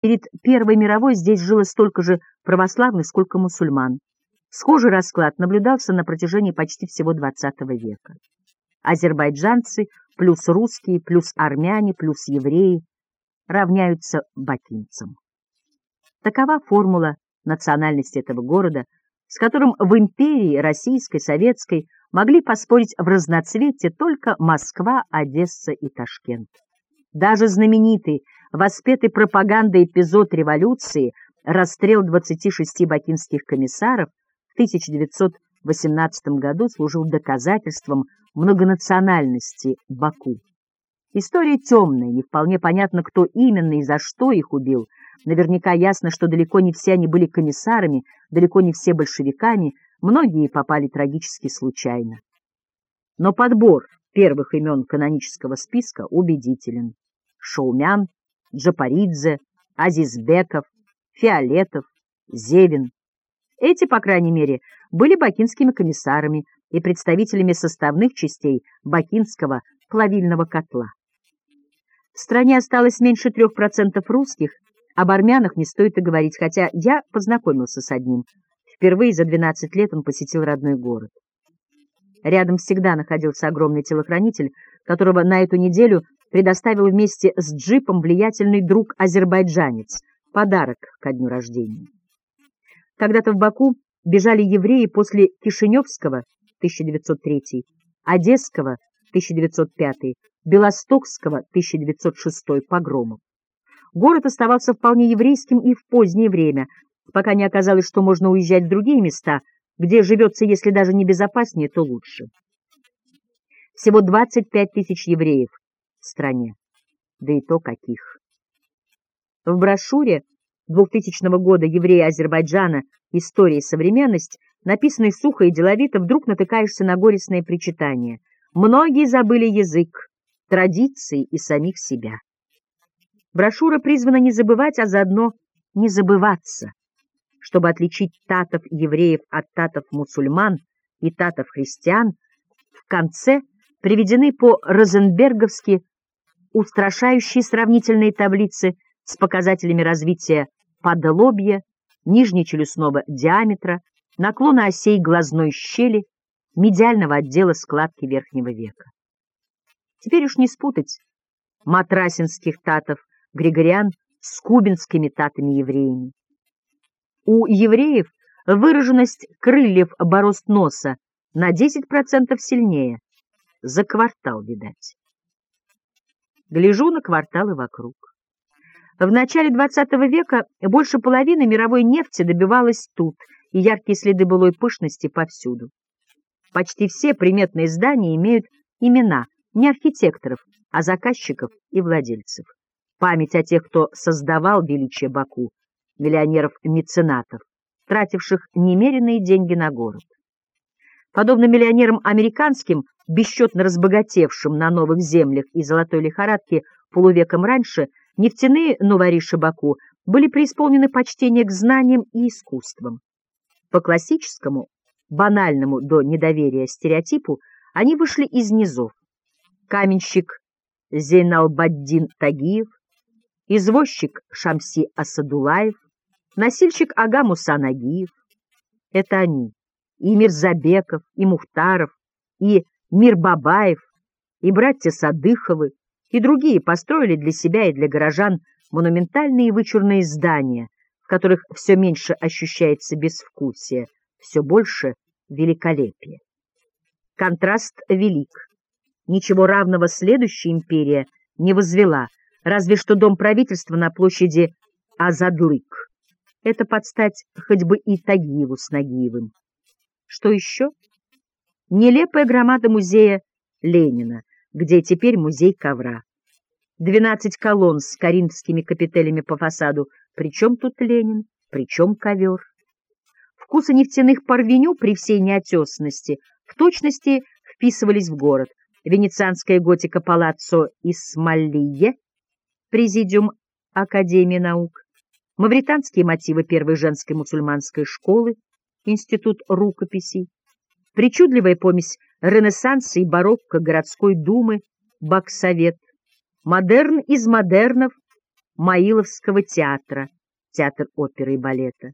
Перед Первой мировой здесь жило столько же православных, сколько мусульман. Схожий расклад наблюдался на протяжении почти всего XX века. Азербайджанцы плюс русские, плюс армяне, плюс евреи равняются бакинцам. Такова формула национальности этого города, с которым в империи российской, советской могли поспорить в разноцвете только Москва, Одесса и Ташкент. Даже знаменитый, воспетый пропагандой эпизод революции, расстрел 26 бакинских комиссаров в 1918 году служил доказательством многонациональности Баку. История темная, не вполне понятно, кто именно и за что их убил. Наверняка ясно, что далеко не все они были комиссарами, далеко не все большевиками, многие попали трагически случайно. Но подбор первых имен канонического списка убедителен. Шаумян, Джапаридзе, Азизбеков, Фиолетов, Зевин. Эти, по крайней мере, были бакинскими комиссарами и представителями составных частей бакинского плавильного котла. В стране осталось меньше трех процентов русских, об армянах не стоит и говорить, хотя я познакомился с одним. Впервые за 12 лет он посетил родной город. Рядом всегда находился огромный телохранитель, которого на эту неделю предоставил вместе с джипом влиятельный друг-азербайджанец, подарок ко дню рождения. Когда-то в Баку бежали евреи после Кишиневского, 1903, Одесского, 1905, Белостокского, 1906 погромов. Город оставался вполне еврейским и в позднее время, пока не оказалось, что можно уезжать в другие места, где живется, если даже не безопаснее, то лучше. Всего 25 тысяч евреев стране, да и то каких. В брошюре 2000 года «Евреи Азербайджана. История и современность», написанной сухо и деловито, вдруг натыкаешься на горестное причитание. Многие забыли язык, традиции и самих себя. Брошюра призвана не забывать, а заодно не забываться, чтобы отличить татов-евреев от татов-мусульман и татов-христиан, в конце приведены по-розенберговски устрашающие сравнительные таблицы с показателями развития подлобья, нижнечелюстного диаметра, наклона осей глазной щели, медиального отдела складки верхнего века. Теперь уж не спутать матрасинских татов Григориан с кубинскими татами-евреями. У евреев выраженность крыльев борозд носа на 10% сильнее, за квартал, видать. Гляжу на кварталы вокруг. В начале XX века больше половины мировой нефти добивалась тут, и яркие следы былой пышности повсюду. Почти все приметные здания имеют имена не архитекторов, а заказчиков и владельцев. Память о тех, кто создавал величие Баку, миллионеров-меценатов, тративших немеренные деньги на город. Подобно миллионерам американским, бесчетно разбогатевшим на новых землях и золотой лихорадке полувеком раньше, нефтяные новориши Баку были преисполнены почтения к знаниям и искусствам. По классическому, банальному до недоверия стереотипу они вышли из низов. Каменщик Зейналбаддин Тагиев, извозчик Шамси Асадулаев, носильщик Ага Муса Нагиев. Это они, и Мирзабеков, и Мухтаров, и Мирбабаев, и братья Садыховы, и другие построили для себя и для горожан монументальные и вычурные здания, в которых все меньше ощущается безвкусие, все больше великолепие. Контраст велик. Ничего равного следующая империя не возвела, разве что дом правительства на площади Азадлык. Это подстать хоть бы и Тагиеву с Нагиевым. Что еще? Нелепая громада музея Ленина, где теперь музей ковра. Двенадцать колонн с коринфскими капителями по фасаду. Причем тут Ленин? Причем ковер? Вкусы нефтяных парвеню при всей неотесности в точности вписывались в город. Венецианская готика палаццо Исмаллие, президиум Академии наук, мавританские мотивы первой женской мусульманской школы, институт рукописей, причудливая помесь ренессанса и барокко городской думы, баксовет, модерн из модернов, Маиловского театра, театр оперы и балета.